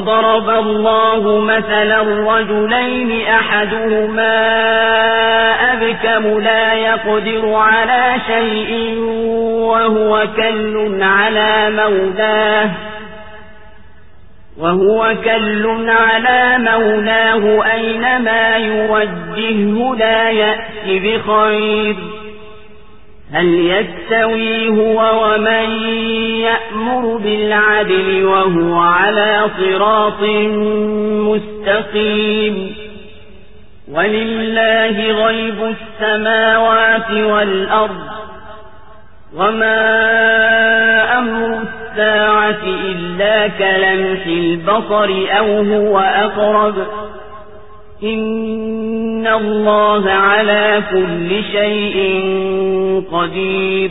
وضرب الله مثلا رجلين أحدهما أبكم لا يقدر على شيء وهو كل على مولاه وهو كل على مولاه أينما يوجهه لا يأتي بخير هل يستوي هو ومن بالعدل وهو على صراط مستقيم. ولله غيب السماوات والأرض وما أمر الساعة إلا كلمح البصر أو هو أقرب. إن الله على كل شيء قدير.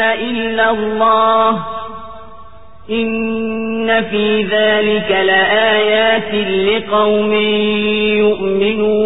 إلا الله. إن في ذلك لآيات لقوم يؤمنون.